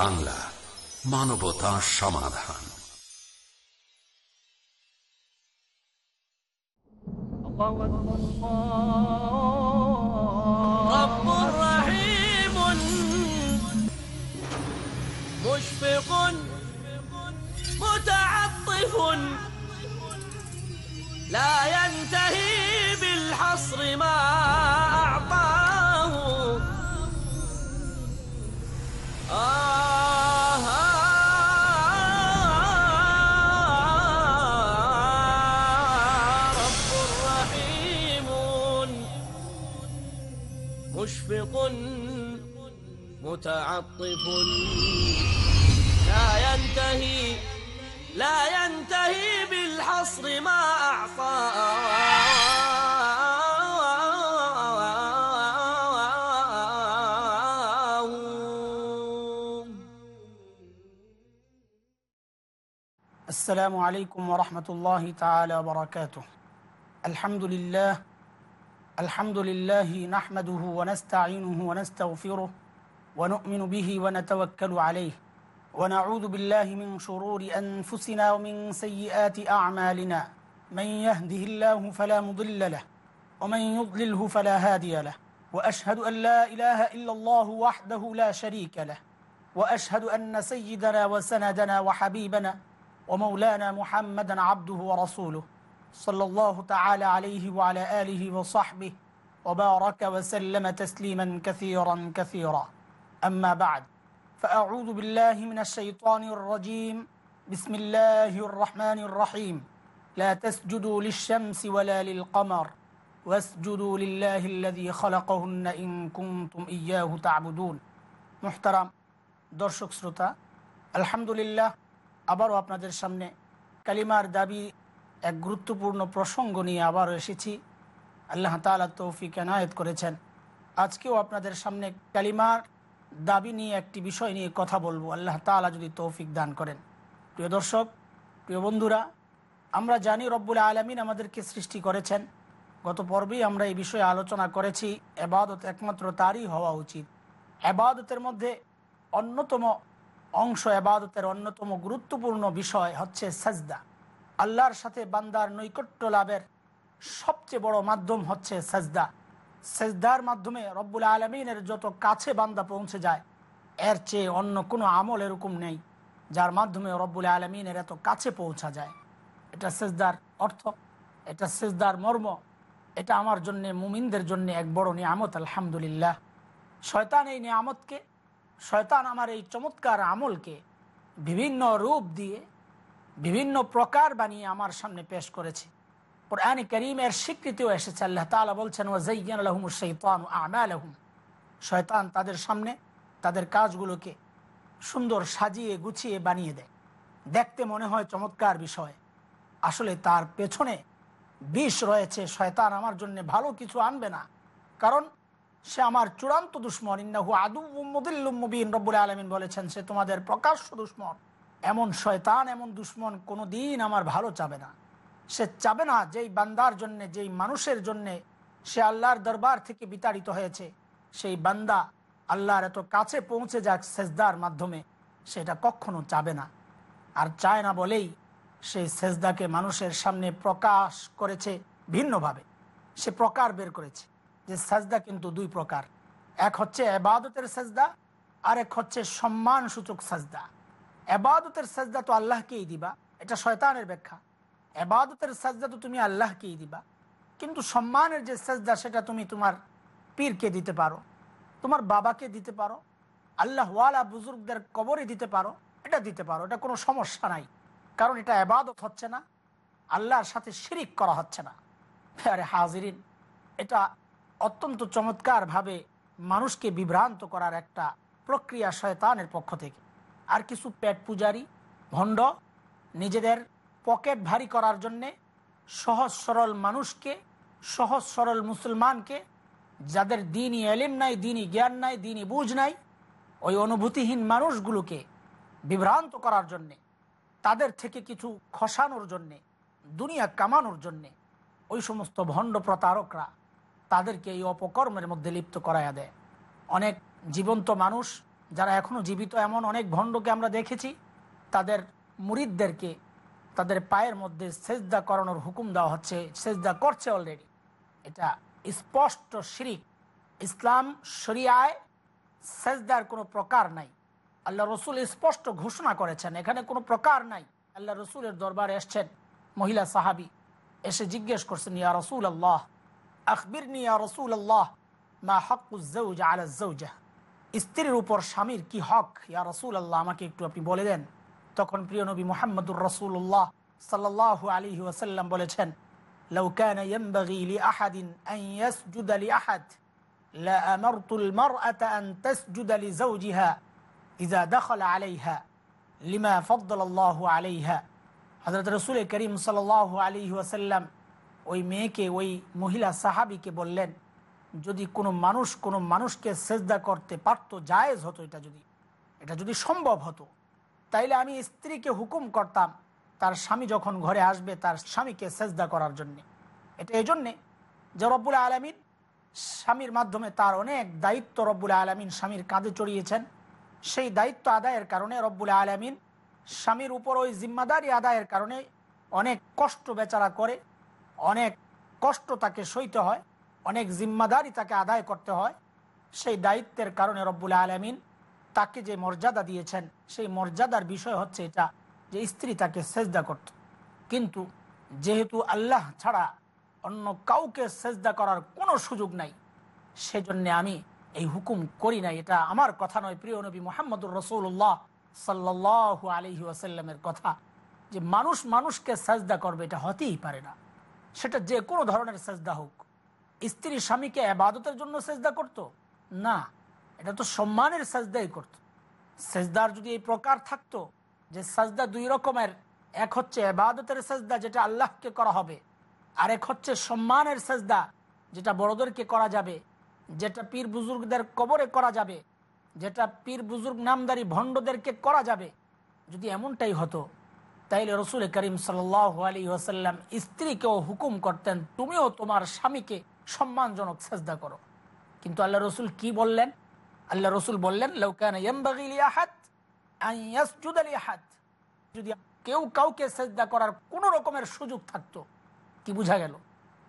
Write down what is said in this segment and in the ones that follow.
বাংলা মানবতা সমাধান। رب متعطف. لا ينتهي لا ينتهي بالحصر ما أعطاه السلام عليكم ورحمة الله تعالى وبركاته. الحمد لله الحمد لله نحمده ونستعينه ونستغفره ونؤمن به ونتوكل عليه. ونعوذ بالله من شرور أنفسنا ومن سيئات أعمالنا. من يهده الله فلا مضل له ومن يضلله فلا هادي له. وأشهد أن لا إله إلا الله وحده لا شريك له. وأشهد أن سيدنا وسندنا وحبيبنا ومولانا محمدا عبده ورسوله صلى الله تعالى عليه وعلى آله وصحبه وبارك وسلم تسليما كثيرا كثيرا. أما بعد فأعوذ بالله من الشيطان الرجيم بسم الله الرحمن الرحيم لا تسجدوا للشمس ولا للقمر واسجدوا لله الذي خلقهن إن كنتم إياه تعبدون محترم দর্শক শ্রোতা আলহামদুলিল্লাহ আবারও আপনাদের সামনে কালিমার দাবি এক গুরুত্বপূর্ণ প্রসঙ্গ নিয়ে আবারও এসেছি আল্লাহ তালা তৌফিক এনায়েত করেছেন আজকেও আপনাদের সামনে কালিমার দাবি নিয়ে একটি বিষয় নিয়ে কথা বলব। আল্লাহ তালা যদি তৌফিক দান করেন। প্রিয় দর্শক, প্রিয় বন্ধুরা, আমরা জানি রব্বুল আলমিন আমাদেরকে সৃষ্টি করেছেন। গত পর্বেই আমরা এই বিষয়ে আলোচনা করেছি, এবাদত একমাত্র তারই হওয়া উচিত। এবাদতের মধ্যে অন্যতম অংশ, এবাদতের অন্যতম গুরুত্বপূর্ণ বিষয় হচ্ছে সাজদা। আল্লাহর সাথে বান্দার নৈকট্য লাভের সবচেয়ে বড় মাধ্যম হচ্ছে সাজদা। সেজদার মাধ্যমে রব্বুল আলমিনের যত কাছে বান্দা পৌঁছে যায়, এর চেয়ে অন্য কোনো আমল এরকম নেই, যার মাধ্যমে রব্বুল আলমিনের এত কাছে পৌঁছা যায়। এটা সেজদার অর্থ, এটা সেজদার মর্ম, এটা আমার জন্য, মুমিনদের জন্য এক বড় নিয়ামত, আলহামদুলিল্লাহ। শয়তান এই নিয়ামতকে, শয়তান আমার এই চমৎকার আমলকে বিভিন্ন রূপ দিয়ে, বিভিন্ন প্রকার বানিয়ে আমার সামনে পেশ করেছে। কোরআন করিমের স্বীকৃতিও এসেছে। আল্লাহ তালা বলছেন ও জৈয়ান আলহম শৈতান আমালহম। শয়তান তাদের সামনে তাদের কাজগুলোকে সুন্দর সাজিয়ে গুছিয়ে বানিয়ে দেয়। দেখতে মনে হয় চমৎকার বিষয়। আসলে তার পেছনে বিষ রয়েছে। শয়তান আমার জন্য ভালো কিছু আনবে না। কারণ সে আমার চূড়ান্ত দুশ্মন। ইন্নাহু আদু মুদিল্লুমবিন রব্বুল আলমিন বলেছেন, সে তোমাদের প্রকাশ্য দুশ্মন। এমন শয়তান, এমন দুশ্মন কোনো দিন আমার ভালো চাবে না। সে চাবে না যেই বান্দার জন্যে, যেই মানুষের জন্যে সে আল্লাহর দরবার থেকে বিতাড়িত হয়েছে। সেই বান্দা আল্লাহর এত কাছে পৌঁছে যাক সেজদার মাধ্যমে, সেটা কখনো চাবে না। আর চায় না বলেই সেই সেজদাকে মানুষের সামনে প্রকাশ করেছে ভিন্নভাবে। সে প্রকার বের করেছে যে সাজদা কিন্তু দুই প্রকার। এক হচ্ছে এবাদতের সাজদা আর এক হচ্ছে সম্মান সূচক সাজদা। এবাদতের সাজদা তো আল্লাহকেই দিবা, এটা শয়তানের ব্যাখ্যা। এবাদতের সাজদা তো তুমি আল্লাহকেই দিবা। কিন্তু সম্মানের যে সাজদা, সেটা তুমি তোমার পীরকে দিতে পারো, তোমার বাবাকে দিতে পারো, আল্লাহওয়ালা বুজুর্গদের কবরে দিতে পারো, এটা দিতে পারো, এটা কোনো সমস্যা নাই। কারণ এটা এবাদত হচ্ছে না, আল্লাহর সাথে শিরিক করা হচ্ছে না। আরে হাজিরিন, এটা অত্যন্ত চমৎকারভাবে মানুষকে বিভ্রান্ত করার একটা প্রক্রিয়া শয়তানের পক্ষ থেকে। আর কিছু পেট পূজারি, ভণ্ড, নিজেদের পকেট ভারী করার জন্যে সহজ সরল মানুষকে, সহজ সরল মুসলমানকে, যাদের দিনই এলিম নাই, দিনই জ্ঞান নাই, দিনই বুঝ নাই, ওই অনুভূতিহীন মানুষগুলোকে বিভ্রান্ত করার জন্যে, তাদের থেকে কিছু খসানোর জন্যে, দুনিয়া কামানোর জন্যে, ওই সমস্ত ভণ্ড প্রতারকরা তাদেরকে এই অপকর্মের মধ্যে লিপ্ত করাইয়া দেয়। অনেক জীবন্ত মানুষ, যারা এখনও জীবিত, এমন অনেক ভণ্ডকে আমরা দেখেছি, তাদের মুরিদদেরকে তাদের পায়ের মধ্যে সেজদা করানোর হুকুম দেওয়া হচ্ছে, সেজদা করছে অলরেডি এটা স্পষ্ট শিরিক। ইসলাম শরিয়ায় সেজদার কোনো প্রকার নাই। আল্লাহ রসুল স্পষ্ট ঘোষণা করেছেন, এখানে কোনো প্রকার নাই। আল্লাহ রসুলের দরবারে এসছেন মহিলা সাহাবি, এসে জিজ্ঞেস করছেন, ইয়া রসুল আল্লাহ আখবির নিয়া রসুল আল্লাহ মা হকুজ্জৌজা আলা জৌজা স্ত্রীর উপর স্বামীর কি হক? ইয়া রসুল আল্লাহ আমাকে একটু আপনি বলে দেন। তখন প্রিয় নবী মোহাম্মদুর রসুল্লাহ সাল্লাহ আলী ওয়াসাল্লাম বলেছেন لو كان ينبغي لأحد أن يسجد لأحد لأمرت المرأة أن تسجد لزوجها إذا دخل عليها لما فضل الله عليها হজরত রসুল করিম সাল আলী ওয়াসাল্লাম ওই মেয়েকে ওই মহিলা সাহাবিকে বললেন যদি কোনো মানুষ কোনো মানুষকে সেজদা করতে পারতো জায়েজ হতো এটা যদি এটা যদি সম্ভব হতো তাইলে আমি স্ত্রীকে হুকুম করতাম তার স্বামী যখন ঘরে আসবে তার স্বামীকে সেজদা করার জন্যে। এটা এই জন্যে যে রব্বুল আলমিন স্বামীর মাধ্যমে তার অনেক দায়িত্ব রব্বুল আলমিন স্বামীর কাঁধে চড়িয়েছেন। সেই দায়িত্ব আদায়ের কারণে রব্বুল আলমিন স্বামীর উপর ওই জিম্মাদারি আদায়ের কারণে অনেক কষ্ট বেচারা করে, অনেক কষ্ট তাকে সইতে হয়, অনেক জিম্মাদারি তাকে আদায় করতে হয়। সেই দায়িত্বের কারণে রব্বুল আলমিন তাকে যে মর্যাদা দিয়েছেন, সেই মর্যাদার বিষয় হচ্ছে এটা যে স্ত্রী তাকে সেজদা করত। কিন্তু যেহেতু আল্লাহ ছাড়া অন্য কাউকে সেজদা করার কোনো সুযোগ নাই, সেজন্য আমি এই হুকুম করি নাই। এটা আমার কথা নয়, প্রিয় নবী মোহাম্মদুর রসুল্লাহ সাল্লাহ আলহি আসাল্লামের কথা। যে মানুষ মানুষকে সাজদা করবে, এটা হতেই পারে না। সেটা যে কোনো ধরনের সেজদা হোক। স্ত্রী স্বামীকে আবাদতের জন্য সেজদা করত? না। এটা তো সম্মানের সাজদাই করত। সেজদার যদি এই প্রকার থাকতো যে সাজদা দুই রকমের, এক হচ্ছে এবাদতের সেজদা যেটা আল্লাহকে করা হবে আর এক হচ্ছে সম্মানের সেজদা যেটা বড়দেরকে করা যাবে, যেটা পীর বুজুর্গদের কবরে করা যাবে, যেটা পীর বুজুর্গ নামদারি ভণ্ডদেরকে করা যাবে। যদি এমনটাই হতো, তাইলে রসুল করিম সাল আলী ওসাল্লাম স্ত্রীকেও হুকুম করতেন, তুমিও তোমার স্বামীকে সম্মানজনক সেজদা করো। কিন্তু আল্লাহ রসুল কি বললেন? আল্লাহ রসুল বললেন যদি কেউ কাউকে সেজদা করার কোন রকমের সুযোগ থাকতো, কি বুঝা গেল?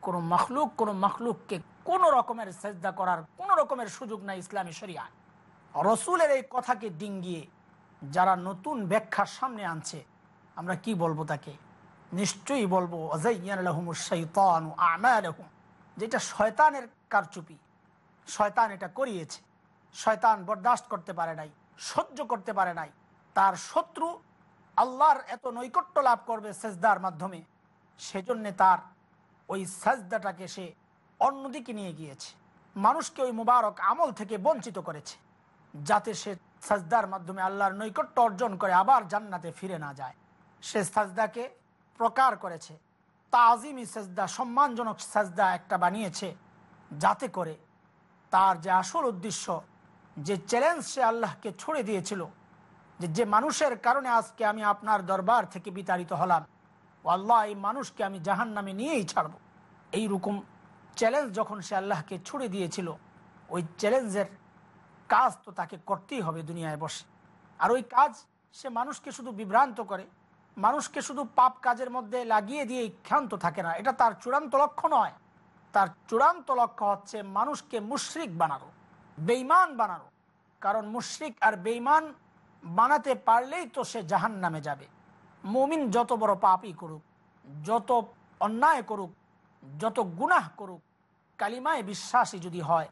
কোন মখলুক কোন মখলুককে কোন রকমের সেজদা করার কোন রকমের সুযোগ নাই ইসলামী শরিয়া। রসুলের এই কথাকে ডিঙ্গিয়ে যারা নতুন ব্যাখ্যার সামনে আনছে, আমরা কি বলব তাকে? নিশ্চয়ই বলব যেটা শয়তানের কারচুপি। শয়তান এটা করিয়েছে। শয়তান বরদাস্ত করতে পারে নাই, সহ্য করতে পারে নাই। তার শত্রু আল্লাহর এত নৈকট্য লাভ করবে সেজদার মাধ্যমে, সেজন্য তার ওই সাজদাটাকে সে অন্যদিকে নিয়ে গিয়েছে। মানুষকে ওই মুবারক আমল থেকে বঞ্চিত করেছে, যাতে সে সাজদার মাধ্যমে আল্লাহর নৈকট্য অর্জন করে আবার জান্নাতে ফিরে না যায়। সে সাজদাকে প্রকার করেছে তা তাজিমি সাজদা, সম্মানজনক সাজদা একটা বানিয়েছে, যাতে করে তার যে আসল উদ্দেশ্য যে চ্যালেঞ্জ সে আল্লাহকে ছুড়ে দিয়েছিল, যে যে মানুষের কারণে আজকে আমি আপনার দরবার থেকে বিতাড়িত হলাম, ও আল্লাহ, এই মানুষকে আমি জাহান নামে নিয়েই ছাড়ব। এইরকম চ্যালেঞ্জ যখন সে আল্লাহকে ছুড়ে দিয়েছিল, ওই চ্যালেঞ্জের কাজ তো তাকে করতেই হবে দুনিয়ায় বসে। আর ওই কাজ সে মানুষকে শুধু বিভ্রান্ত করে, মানুষকে শুধু পাপ কাজের মধ্যে লাগিয়ে দিয়ে ক্ষান্ত থাকে না। এটা তার চূড়ান্ত লক্ষ্য নয়। তার চূড়ান্ত লক্ষ্য হচ্ছে মানুষকে মুশরিক বানানো। বেইমান বানানো। কারণ মুশ্রিক আর বেইমান বানাতে পারলেই তো সে জাহান নামে যাবে। মুমিন যত বড় পাপই করুক, যত অন্যায় করুক, যত গুনাহ করুক, কালিমায় বিশ্বাসী যদি হয়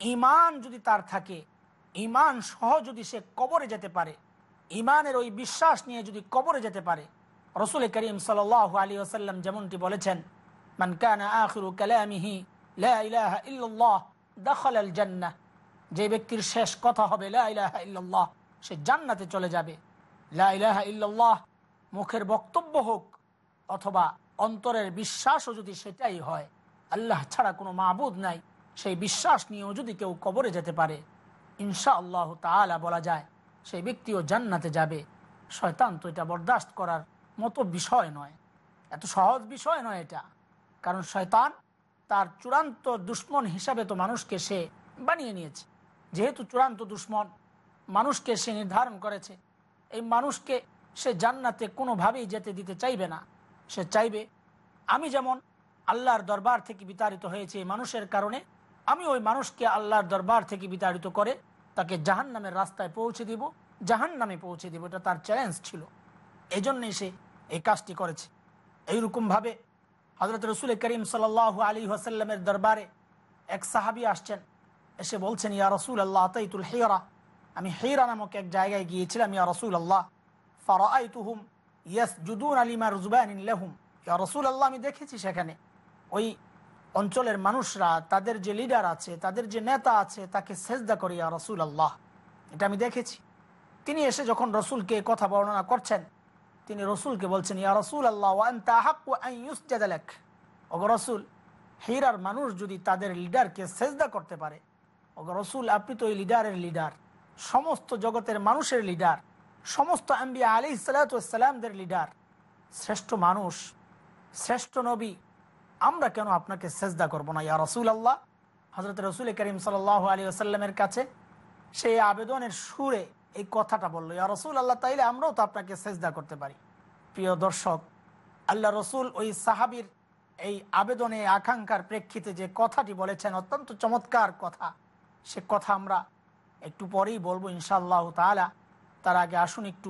ইমান যদি তার থাকে ইমান সহ যদি সে কবরে যেতে পারে ইমানের ওই বিশ্বাস নিয়ে যদি কবরে যেতে পারে, রসুল করিম সাল আলী আসাল্লাম যেমনটি বলেছেন, মান কানা আখিরু কালামিহি লা ইলাহা ইল্লাল্লাহ দাখাল আল জান্নাহ। যে ব্যক্তির শেষ কথা হবে, লা ইলাহা ইল্লাল্লাহ সে জান্নাতে চলে যাবে। লা ইলাহা ইল্লাল্লাহ মুখের বক্তব্য হোক, অথবা অন্তরের বিশ্বাসও যদি সেটাই হয়, আল্লাহ ছাড়া কোনো মাহবুদ নাই। সেই বিশ্বাস নিয়েও যদি কেউ কবরে যেতে পারে ইনশা আল্লাহ তালা বলা যায়, সেই ব্যক্তিও জান্নাতে যাবে। শয়তান তো এটা বরদাস্ত করার মতো বিষয় নয়। এত সহজ বিষয় নয় এটা। কারণ শয়তান তার চূড়ান্ত দুশ্মন হিসাবে তো মানুষকে সে বানিয়ে নিয়েছে। যেহেতু চূড়ান্ত দুশ্মন মানুষকে সে নির্ধারণ করেছে, এই মানুষকে সে জান্নাতে কোনোভাবেই যেতে দিতে চাইবে না। সে চাইবে, আমি যেমন আল্লাহর দরবার থেকে বিতাড়িত হয়েছে মানুষের কারণে, আমি ওই মানুষকে আল্লাহর দরবার থেকে বিতাড়িত করে তাকে জাহান নামের রাস্তায় পৌঁছে দিব জাহান নামে পৌঁছে দিব, এটা তার চ্যালেঞ্জ ছিল। এই জন্যই সে এই কাজটি করেছে। এইরকমভাবে হজরত রসুল করিম সাল আলী ওয়াসাল্লামের দরবারে এক সাহাবি আসছেন। এসে বলছেন, ইয়া রসুল আল্লাহ তাইতুল হেরা আমি হেরা নামক এক জায়গায় গিয়েছিলাম, ইয়া রসুল আল্লাহ ফারাই তুহুম ইয়াস জুদুন আলিমা রুজবান লেহুম? ইয়া রসুল আল্লাহ আমি দেখেছি সেখানে। ওই অঞ্চলের মানুষরা, তাদের যে লিডার আছে, তাদের যে নেতা আছে, তাকে সেজদা করে, ইয়া রসুল আল্লাহ এটা আমি দেখেছি। তিনি এসে যখন রসুলকে কথা বর্ণনা করছেন, তিনি রসুলকে বলছেন, ইয়া রসুল আল্লাহ রসুল, হিরার মানুষ যদি তাদের লিডারকে সেজদা করতে পারে রসুল, আপনি তো ওই লিডারের লিডার। সমস্ত জগতের মানুষের লিডার। সমস্ত আম্বিয়া আলি সালাতামদের লিডার। শ্রেষ্ঠ মানুষ, শ্রেষ্ঠ নবী, আমরা কেন আপনাকে সেজদা করব না, ইয়া রসুল আল্লাহ হজরত রসুল করিম সাল আলী আসাল্লামের কাছে সেই আবেদনের সুরে এই কথাটা বলল, ইয়া রসুল আল্লাহ তাইলে আমরাও তো আপনাকে সেজদা করতে পারি। প্রিয় দর্শক, আল্লাহ রসুল ওই সাহাবির এই আবেদনে আকাঙ্ক্ষার প্রেক্ষিতে যে কথাটি বলেছেন অত্যন্ত চমৎকার কথা। সে কথা আমরা একটু পরেই বলবো ইনশাআল্লাহ তালা তার আগে আসুন একটু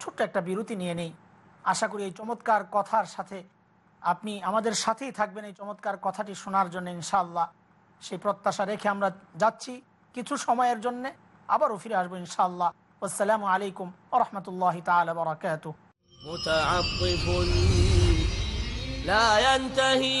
ছোট্ট একটা বিরতি নিয়ে নেই আশা করি এই চমৎকার কথার সাথে আপনি আমাদের সাথেই থাকবেন এই চমৎকার কথাটি শোনার জন্য ইনশাআল্লাহ সেই প্রত্যাশা রেখে আমরা যাচ্ছি কিছু সময়ের জন্য আবারও ফিরে আসবো ইনশাআল্লাহ আসসালামু আলাইকুম রহমতুল্লাহ তালা বরাকাত متعطف لا ينتهي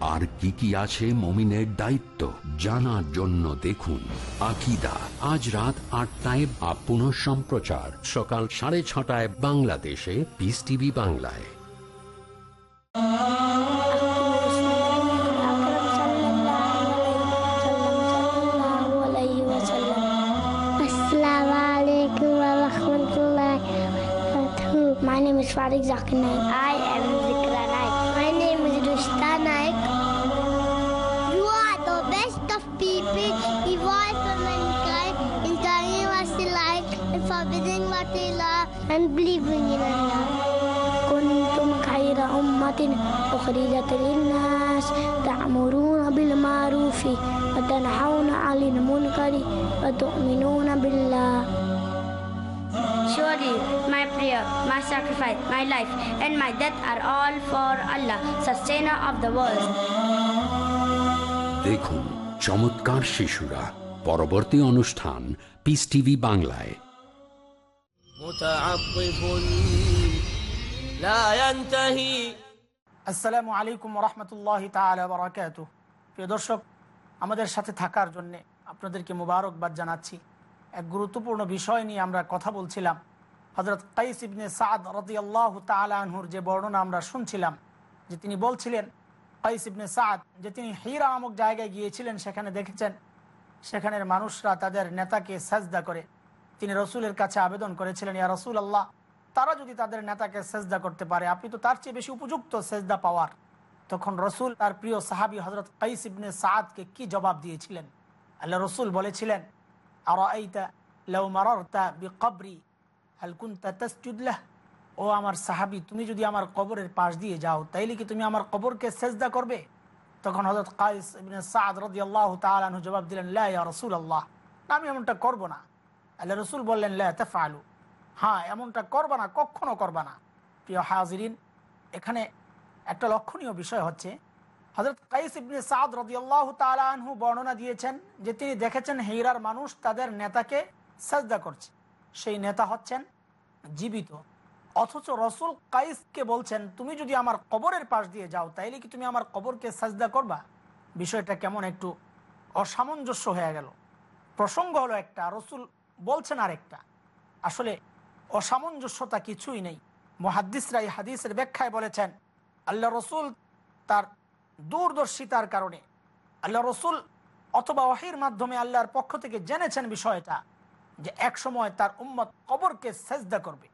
আর কি কি আছে মমিনের দায়িত্ব জানার জন্য দেখুন আকিদা। আজ রাত আটটায় বা পুনঃ সম্প্রচার। সকাল সাড়ে ছটায় বাংলাদেশে পিস টিভি বাংলায়। My. I am be divorced from mankind in turning what's the light and forbidding what they love and believing in Allah. كنتم خير أمة أخرجت للناس تأمرون بالمعروف وتنحون عن المنكر وتؤمنون بالله Surely my prayer, my sacrifice, my life, and my death are all for Allah, sustainer of the world. চমৎকার শিশুরা। পরবর্তী অনুষ্ঠান piece TV বাংলায়। প্রিয় দর্শক আমাদের সাথে থাকার জন্য আপনাদেরকে মুবারকবাদ জানাচ্ছি। এক গুরুত্বপূর্ণ বিষয় নিয়ে আমরা কথা বলছিলাম। হজরত কাইসিবনে সাদ রতি আল্লাহ তালাহুর যে বর্ণনা আমরা শুনছিলাম যে তিনি বলছিলেন কাইস সাদ, যে তিনি হিরা নামক জায়গায় গিয়েছিলেন, সেখানে দেখেছেন, সেখানের মানুষরা তাদের নেতাকে সাজদা করে। তিনি রসুলের কাছে আবেদন করেছিলেন, ইয়া রসুল আল্লাহ তারা যদি তাদের নেতাকে সেজদা করতে পারে, আপনি তো তার চেয়ে বেশি উপযুক্ত সেজদা পাওয়ার। তখন রসুল তার প্রিয় সাহাবি হজরত কাইস ইবনে সাদকে কি জবাব দিয়েছিলেন? আল্লাহ রসুল বলেছিলেন আর এইটা লৌ মারতা বি কবরি হালকুন্তা তসজুদলাহ ও আমার সাহাবি, তুমি যদি আমার কবরের পাশ দিয়ে যাও, তাইলে কি তুমি আমার কবরকে সেজদা করবে? তখন হজরত কাইস সাদ রদি আল্লাহ তালু জবাব দিলেন রসুল আল্লাহ আমি এমনটা করব না। আল্লাহ রসুল বললেন, লা তাফআলু। হ্যাঁ এমনটা করবা না, কখনো করবা না। প্রিয় হাজিরিন, এখানে একটা লক্ষণীয় বিষয় হচ্ছে হজরত কাইস ইবনে সাদ রদিয়াল্লাহ তালাহু বর্ণনা দিয়েছেন যে তিনি দেখেছেন হেইরার মানুষ তাদের নেতাকে সাজদা করছে। সেই নেতা হচ্ছেন জীবিত। অথচ রসুল কাইসকে বলছেন, তুমি যদি আমার কবরের পাশ দিয়ে যাও, তাইলে কি তুমি আমার কবরকে সাজদা করবা? বিষয়টা কেমন একটু অসামঞ্জস্য হয়ে গেল। প্রসঙ্গ হলো একটা, রসুল বলছেন আরেকটা। আসলে অসামঞ্জস্যতা কিছুই নেই। মহাদ্দিসরা এই হাদিসের ব্যাখ্যায় বলেছেন, আল্লাহ রসুল তার দূরদর্শিতার কারণে, আল্লাহ রসুল অথবা ওয়াহির মাধ্যমে আল্লাহর পক্ষ থেকে জেনেছেন বিষয়টা, যে এক সময় তার উম্মত কবরকে সেজদা করবে।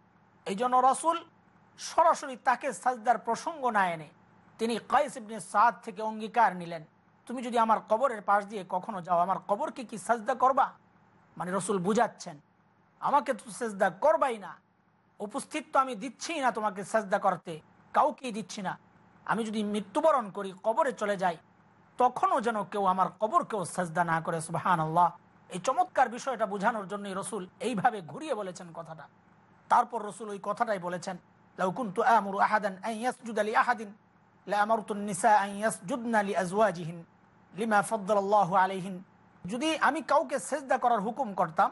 এই জন্য রসুল সরাসরি তাকে সাজদার প্রসঙ্গ না এনে তিনি কাইস ইবনে সাদ থেকে অঙ্গীকার নিলেন। তুমি যদি আমার কবরের পাশ দিয়ে কখনো যাও, আমার কবরকে কি সাজদা করবা? মানে রসুল বুঝাচ্ছেন, আমাকে তো সেজদা করবাই না। উপস্থিত তো আমি দিচ্ছি না তোমাকে সেজদা করতে, কাউকেই দিচ্ছি না। আমি যদি মৃত্যুবরণ করি, কবরে চলে যাই, তখনও যেন কেউ আমার কবরকেও সেজদা না করে সুবাহান আল্লাহ এই চমৎকার বিষয়টা বোঝানোর জন্যই রসুল এইভাবে ঘুরিয়ে বলেছেন কথাটা। তারপর রসুল ওই কথাটাই বলেছেন আহাদান আন ইয়াসজুদা লি আহাদিন লাআমারতু নিসা আন ইয়াসজুদনা লিআজওয়াজিহিন লিমা ফাদ্দালাল্লাহু আলাইহিন। যদি আমি কাউকে সেজদা করার হুকুম করতাম,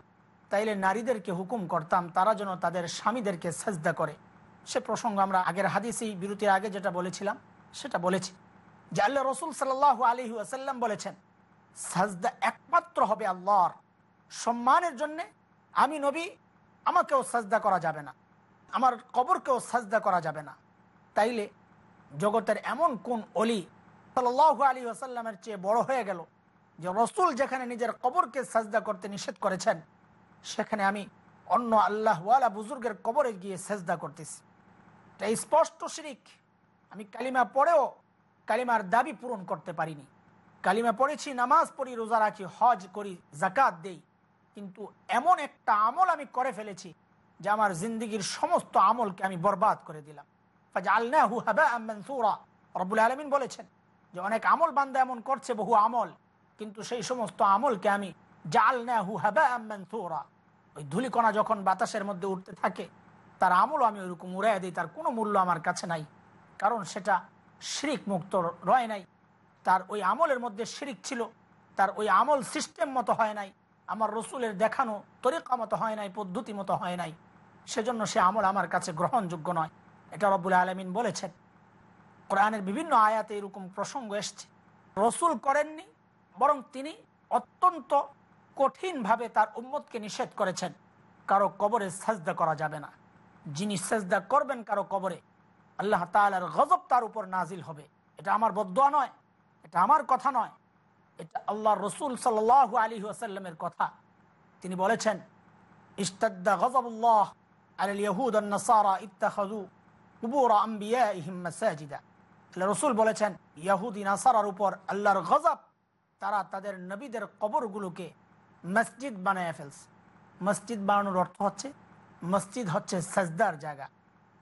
তাইলে নারীদেরকে হুকুম করতাম, তারা যেন তাদের স্বামীদেরকে সেজদা করে। সে প্রসঙ্গ আমরা আগের হাদিসেই বিরতির আগে যেটা বলেছিলাম, সেটা বলেছি। যে আল্লাহ রসুল সাল্লাহ আলহি আসাল্লাম বলেছেন, সাজদা একমাত্র হবে আল্লাহর। সম্মানের জন্যে আমি নবী আমাকেও সাজদা করা যাবে না। আমার কবরকেও সাজদা করা যাবে না। তাইলে জগতের এমন কোন অলি সাল্লাহ আলী আসাল্লামের চেয়ে বড় হয়ে গেল যে রসুল যেখানে নিজের কবরকে সাজদা করতে নিষেধ করেছেন, সেখানে আমি অন্য আল্লাহওয়ালা বুজুর্গের কবরে গিয়ে সেজদা করতেছি। এটা স্পষ্ট শিরিক। আমি কালিমা পড়েও কালিমার দাবি পূরণ করতে পারিনি। কালিমা পড়েছি, নামাজ পড়ি, রোজা রাখি, হজ করি জাকাত দেই। কিন্তু এমন একটা আমল আমি করে ফেলেছি যে আমার জিন্দিগির সমস্ত আমলকে আমি বরবাদ করে দিলাম। রব্বুল আলমিন বলেছেন যে, অনেক আমল বান্দা এমন করছে, বহু আমল। কিন্তু সেই সমস্ত আমলকে আমি জালনাহু হাবা মনসুরা। ওই ধুলিকণা যখন বাতাসের মধ্যে উঠতে থাকে, তার আমলও আমি ওইরকম উড়াই দিই, তার কোনো মূল্য আমার কাছে নাই। কারণ সেটা শিরিক মুক্ত রয় নাই। তার ওই আমলের মধ্যে শিরিক ছিল, তার ওই আমল সিস্টেম মতো হয় নাই। আমার রসুলের দেখানো তরিকা মতো হয় নাই, পদ্ধতি মতো হয় নাই। সেজন্য সে আমল আমার কাছে গ্রহণযোগ্য নয়। এটা রব্বুল আলমিন বলেছেন। কোরআনের বিভিন্ন আয়াতে এরকম প্রসঙ্গ এসছে। রসুল করেননি, বরং তিনি অত্যন্ত কঠিনভাবে তার উম্মতকে নিষেধ করেছেন। কারও কবরে সাজদা করা যাবে না। যিনি সাজদা করবেন কারও কবরে, আল্লাহ তালার গজব তার উপর নাজিল হবে। এটা আমার বদোয়া নয়, এটা আমার কথা নয়। এটা আল্লাহ রসুল সাল্লাহ আলী আসাল্লামের কথা। তিনি বলেছেন ইস্তাদ্দা গজবুল্লাহ আল ইয়াহুদ নাসারা ইত্তাখাদু কুবুর আম্বিয়া ইহিম মাসাজিদা রসুল বলেছেন, ইয়াহুদি, নাসারার উপর আল্লাহর গজব, তারা তাদের নবীদের কবরগুলোকে মসজিদ বানায় ফেলছে। মসজিদ বানানোর অর্থ হচ্ছে, মসজিদ হচ্ছে সাজদার জায়গা।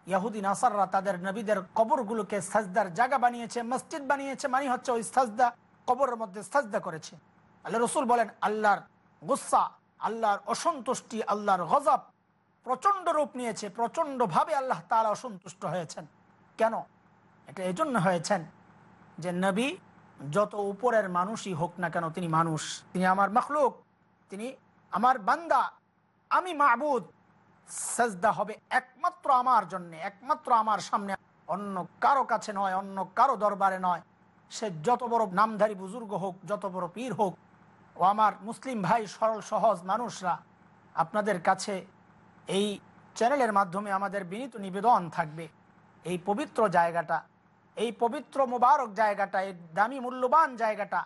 ইয়াহুদিন আসাররা তাদের নবীদের কবরগুলোকে সাজদার জায়গা বানিয়েছে, মসজিদ বানিয়েছে মানে হচ্ছে ওই সাজদা। কবরের মধ্যে সাজদা করেছে। আল্লাহ রসুল বলেন, আল্লাহর গুসা, আল্লাহর অসন্তুষ্টি, আল্লাহর গজব প্রচণ্ড রূপ নিয়েছে প্রচণ্ড ভাবে আল্লাহ তারা অসন্তুষ্ট হয়েছেন। কেন? এটা এই জন্য হয়েছেন যে নবী যত উপরের মানুষই হোক না কেন তিনি মানুষ। তিনি আমার মখলুক, তিনি আমার বান্দা, আমি মাহবুদ সাজদা হবে একমাত্র আমার জন্য, একমাত্র আমার সামনে। অন্য কারও কাছে নয়, অন্য কারও দরবারে নয়। সে যত বড় নামধারী বুজুর্গ হোক, যত বড় পীর হোক, ও আমার মুসলিম ভাই, সরল, সহজ মানুষরা, আপনাদের কাছে এই চ্যানেলের মাধ্যমে আমাদের বিনীত নিবেদন থাকবে এই পবিত্র জায়গাটা, এই পবিত্র মোবারক জায়গাটা, এই দামি মূল্যবান জায়গাটা,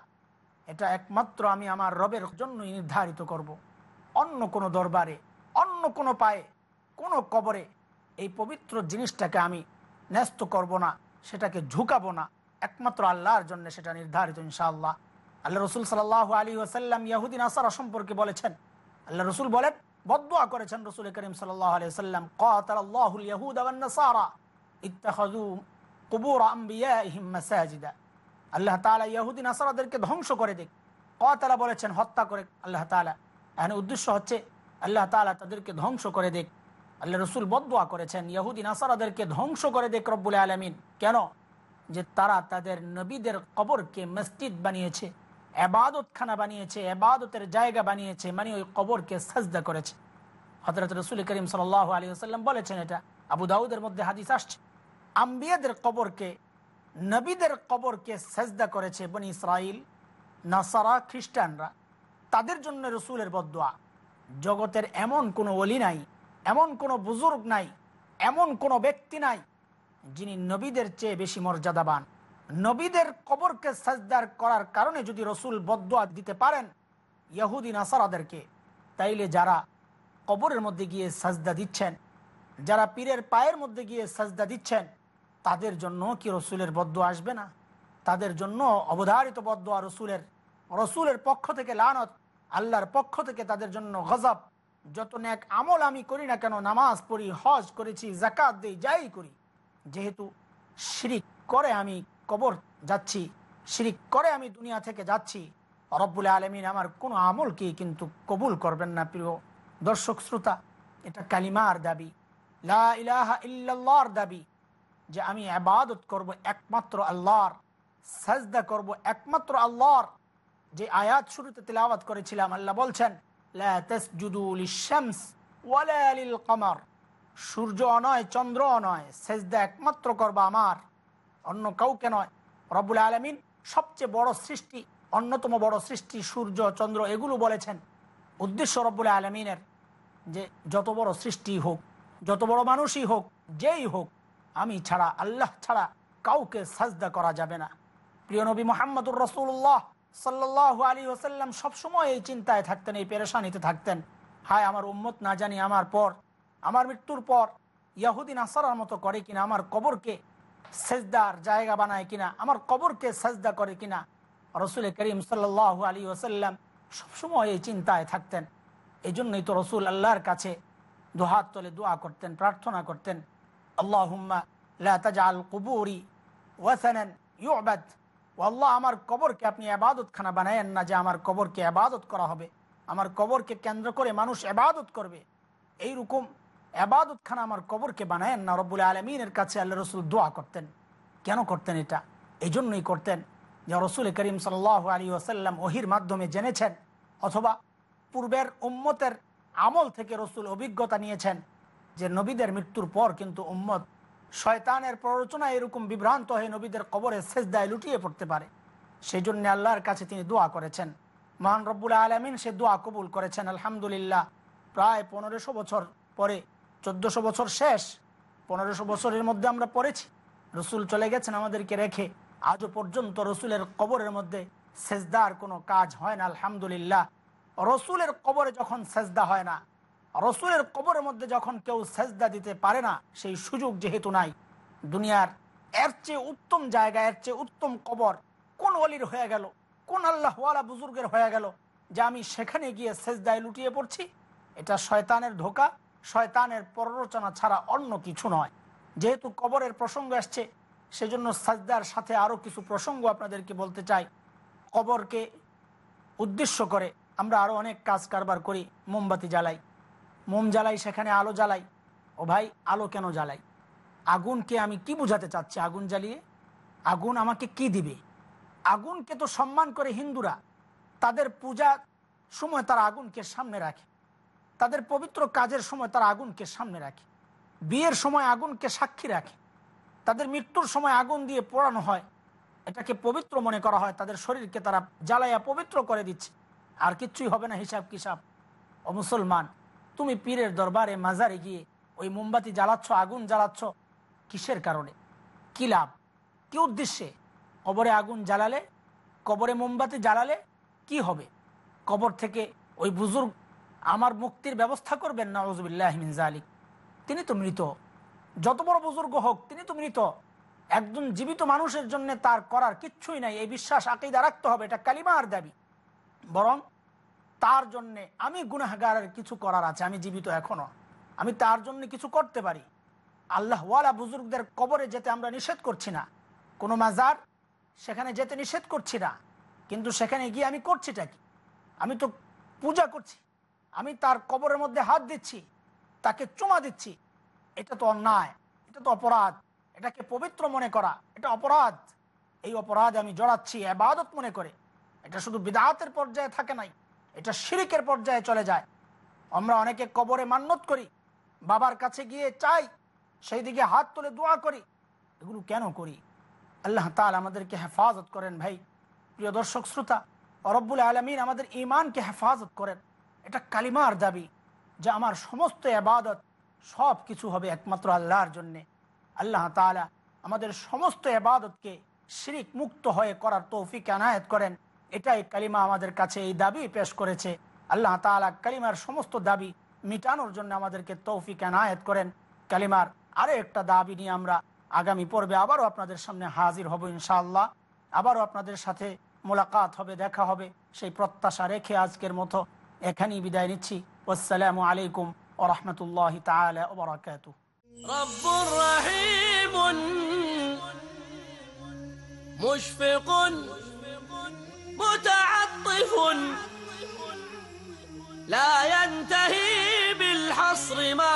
এটা একমাত্র আমি আমার রবের জন্যই নির্ধারিত করব। অন্য কোনো দরবারে, অন্য কোনো পায়ে, কোনো কবরে এই পবিত্র জিনিসটাকে আমি ন্যস্ত করব না, সেটাকে ঝুঁকাবো না একমাত্র আল্লাহর জন্য সেটা নির্ধারিত, ইনশাআল্লাহ। আল্লাহ রসুল সাল্লাহ আলী ওসাল্লাম ইয়াহুদ্দিন আসারা সম্পর্কে বলেছেন। আল্লাহ রসুল বলেন, বদুয়া করেছেন রসুল করিম সাল্লাহ আলি সাল্লাম কাতাল ইয়াহুদ সারা ইত্তাখাযু কুবুর আম্বিয়াইহিম মাসাজিদা। আল্লাহ তাআলা ইহুদি নাসারাদেরকে ধ্বংস করে দিক। কাতালা বলেছেন, হত্যা করে আল্লাহ তাআলা। এখানে উদ্দেশ্য হচ্ছে, আল্লাহ তাআলা তাদেরকে ধ্বংস করে দিক। আল্লাহ রসুল বদুয়া করেছেন ইহুদি নাসারাদেরকে ধ্বংস করে দেখ রব্বুল আলমিন। কেন? যে তারা তাদের নবীদের কবরকে মসজিদ বানিয়েছে এবাদতখানা বানিয়েছে এবাদতের জায়গা বানিয়েছে মানে ওই কবরকে সাজদা করেছে। হজরত রসুল করিম সাল আলী আসাল্লাম বলেছেন এটা। আবু দাউদের মধ্যে হাদিস আসছে। আম্বিয়াদের কবরকে, নবীদের কবরকে সেজদা করেছে বনি ইসরাইল নাসারা, খ্রিস্টানরা। তাদের জন্য রসুলের বদোয়া জগতের এমন কোনো অলি নাই, এমন কোনো বুজুর্গ নাই, এমন কোনো ব্যক্তি নাই যিনি নবীদের চেয়ে বেশি মর্যাদাবান। নবীদের কবরকে সাজদার করার কারণে যদি রসুল বদোয়া দিতে পারেন ইয়াহুদি, নাসারাদেরকে, তাইলে যারা কবরের মধ্যে গিয়ে সাজদা দিচ্ছেন, যারা পীরের পায়ের মধ্যে গিয়ে সাজদা দিচ্ছেন, তাদের জন্য কি রসুলের বদ্ধ আসবে না? তাদের জন্য অবধারিত বদ্ধ রসুলের রসুলের পক্ষ থেকে লানত, আল্লাহর পক্ষ থেকে তাদের জন্য গজব। যত ন্যাক আমল আমি করি না কেন, নামাজ পড়ি, হজ করেছি জাকাত দিই, যাই করি। যেহেতু শিরিক করে আমি কবর যাচ্ছি, শিরিক করে আমি দুনিয়া থেকে যাচ্ছি, রব্বুল আলমিন আমার কোনো আমলকেই কিন্তু কবুল করবেন না, প্রিয় দর্শক, শ্রোতা। এটা কালিমার দাবি, লা ইলাহা ইল্লাল্লাহর দাবি যে আমি আবাদত করব একমাত্র আল্লাহর, সাজদা করব একমাত্র আল্লাহর। যে আয়াত শুরুতে তেলাওয়াত করেছিলাম, আল্লাহ বলছেন, লা তাসজুদু লিশ-শামস ওয়ালা লিল-কমার। সূর্য নয় চন্দ্র নয় সেজদা একমাত্র করবা আমার, অন্য কাউকে নয়। রব্বুল আলমিন সবচেয়ে বড় সৃষ্টি, অন্যতম বড় সৃষ্টি সূর্য, চন্দ্র এগুলো বলেছেন। উদ্দেশ্য রব্বুল আলমিনের যে যত বড় সৃষ্টি হোক, যত বড় মানুষই হোক, যেই হোক, আমি ছাড়া, আল্লাহ ছাড়া কাউকে সাজদা করা যাবে না। প্রিয় নবী মোহাম্মদুর রসুল্লাহ সাল্লাহ আলী ওসাল্লাম সবসময় এই চিন্তায় থাকতেন, এই পেরেশানিতে থাকতেন। হায়, আমার উম্মত না জানি আমার পর আমার মৃত্যুর পর ইয়াহুদিন আসারার মতো করে কিনা, আমার কবরকে সেজদার জায়গা বানায় কিনা, আমার কবরকে সেজদা করে কিনা, রসুল করিম সাল্লাহ আলী ওসাল্লাম সবসময় এই চিন্তায় থাকতেন। এই জন্যই তো রসুল আল্লাহর কাছে দুহাত তলে দোয়া করতেন, প্রার্থনা করতেন, আল্লাহুম্মা লা তাজআল কুবুরি ওয়াসানান ইউবাদ। ও আল্লাহ আমার কবরকে আপনি আবাদতখানা বানায়েন না যে আমার কবরকে আবাদত করা হবে। আমার কবরকে কেন্দ্র করে মানুষ আবাদত করবে। এইরকম আবাদতখানা আমার কবরকে বানায়েন না, রব্বুল আলমিনের কাছে আল্লাহ রসুল দোয়া করতেন। কেন করতেন এটা? এই জন্যই করতেন। যে রসুল করিম সাল আলী ওসাল্লাম ওহির মাধ্যমে জেনেছেন, অথবা পূর্বের উম্মতের আমল থেকে রসুল অভিজ্ঞতা নিয়েছেন যে নবীদের মৃত্যুর পর কিন্তু উম্মত শয়তানের প্ররোচনা এরকম বিভ্রান্ত হয়ে নবীদের কবরে শেষদায় লুটিয়ে পড়তে পারে। সেই জন্য আল্লাহর কাছে তিনি দোয়া করেছেন। মহান রব্বুল আলমিন সে দোয়া কবুল করেছেন। আলহামদুলিল্লাহ, প্রায় পনেরোশো বছর পরে চোদ্দশো বছর শেষ, পনেরোশো বছরের মধ্যে আমরা পড়েছি। রসুল চলে গেছেন আমাদেরকে রেখে। আজও পর্যন্ত রসুলের কবরের মধ্যে সেজদার কোনো কাজ হয় না, আলহামদুলিল্লাহ। রসুলের কবরে যখন সেজদা হয় না, রসুলের কবরের মধ্যে যখন কেউ সেজদা দিতে পারে না, সেই সুযোগ যেহেতু নাই। দুনিয়ার এর চেয়ে উত্তম জায়গা, এর চেয়ে উত্তম কবর কোন অলির হয়ে গেল? কোন আল্লাহওয়ালা বুজুর্গের হয়ে গেল? যে আমি সেখানে গিয়ে সেজদায় লুটিয়ে পড়ছি? এটা শয়তানের ধোকা। শয়তানের প্ররোচনা ছাড়া অন্য কিছু নয়। যেহেতু কবরের প্রসঙ্গ আসছে, সেজন্য সাজদার সাথে আরও কিছু প্রসঙ্গ আপনাদেরকে বলতে চাই। কবরকে উদ্দেশ্য করে আমরা আরও অনেক কাজ কারবার করি, মোমবাতি জ্বালাই। মোম জ্বালাই, সেখানে আলো জ্বালাই। ও ভাই, আলো কেন জ্বালাই? আগুনকে আমি কি বুঝাতে চাচ্ছি? আগুন জ্বালিয়ে? আগুন আমাকে কি দিবে? আগুনকে তো সম্মান করে হিন্দুরা। তাদের পূজা সময় তারা আগুনকে সামনে রাখে। তাদের পবিত্র কাজের সময় তারা আগুনকে সামনে রাখে। বিয়ের সময় আগুনকে সাক্ষী রাখে। তাদের মৃত্যুর সময় আগুন দিয়ে পোড়ানো হয়। এটাকে পবিত্র মনে করা হয়। তাদের শরীরকে তারা জ্বালাইয়া পবিত্র করে দিচ্ছে। আর কিচ্ছুই হবে না, হিসাব কিসাব। ও মুসলমান, তুমি পীরের দরবারে মাজারে গিয়ে ওই মোমবাতি জ্বালাচ্ছ, আগুন জ্বালাচ্ছ। কিসের কারণে? কি লাভ? কি উদ্দেশ্যে? কবরে আগুন জ্বালালে? কবরে মোমবাতি জ্বালালে কি হবে? কবর থেকে ওই বুজুর্গ আমার মুক্তির ব্যবস্থা করবেন না ওজবিল্লাহমিন জালিক তিনি তো মৃত। যত বড় বুজুর্গ হোক, তিনি তো মৃত। একজন জীবিত মানুষের জন্য তার করার কিচ্ছুই নাই। এই বিশ্বাস আকিদা রাখতে হবে, এটা কালিমার দাবি। বরং তার জন্যে আমি গুনাহগারের কিছু করার আছে, আমি জীবিত এখনও। আমি তার জন্য কিছু করতে পারি। আল্লাহওয়ালা বুজুর্গদের কবরে যেতে আমরা নিষেধ করছি না। কোনো মাজার সেখানে যেতে নিষেধ করছি না। কিন্তু সেখানে গিয়ে আমি করছিটা কি? আমি তো পূজা করছি। আমি তার কবরের মধ্যে হাত দিচ্ছি, তাকে চুমা দিচ্ছি। এটা তো অন্যায়, এটা তো অপরাধ, এটাকে পবিত্র মনে করা, এটা অপরাধ। এই অপরাধ আমি জড়াচ্ছি আবাদত মনে করে। এটা শুধু বিদাহাতের পর্যায়ে থাকে নাই, এটা শিরিকের পর্যায়ে চলে যায়। আমরা অনেকে কবরে মান্যত করি, বাবার কাছে গিয়ে চাই, সেই দিকে হাত তুলে দোয়া করি। এগুলো কেন করি? আল্লাহ তাল আমাদেরকে হেফাজত করেন ভাই। প্রিয় দর্শক, শ্রোতা অরব্বুল আলমিন আমাদের ইমানকে হেফাজত করেন। এটা কালিমার দাবি যে আমার সমস্ত আবাদত সব কিছু হবে একমাত্র আল্লাহর জন্যে। আল্লাহ তালা আমাদের সমস্ত আবাদতকে শিরিক মুক্ত হয়ে করার তৌফিক আনায়ত করেন। এটাই কালিমা আমাদের কাছে এই দাবি পেশ করেছে। আল্লাহ তালা কালিমার সমস্ত দাবি মিটানোর জন্য আমাদেরকে তৌফিক আনায়ত করেন। কালিমার আরও একটা দাবি নিয়ে আমরা আগামী পর্বে আবারও আপনাদের সামনে হাজির হব ইনশাআল্লাহ। আবারও আপনাদের সাথে মোলাকাত হবে, দেখা হবে। সেই প্রত্যাশা রেখে আজকের মতো এখানেই বিদায় নিচ্ছি আসসালামু আলাইকুম ও রহমতুল্লাহ তালা ওবরাকাতু رب رحيم مشفق متعطف لا ينتهي بالحصر ما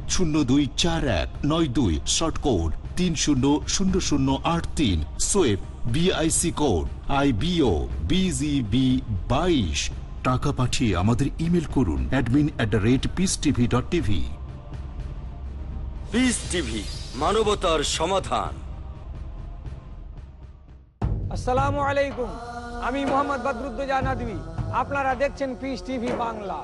শূন্য দুই চার এক নয় দুই শর্ট কোড তিন শূন্য শূন্য শূন্য আট তিন সোয়েব BIC code I B O B G B বাইশ। টাকা পাঠিয়ে আমাদের ইমেল করুন admin at the rate peace TV dot TV peace TV মানবতার সমাধান। আসসালামু আলাইকুম আমি মোহাম্মদ বদরুদ্দোজা নদী আপনারা দেখছেন পিস টিভি বাংলা।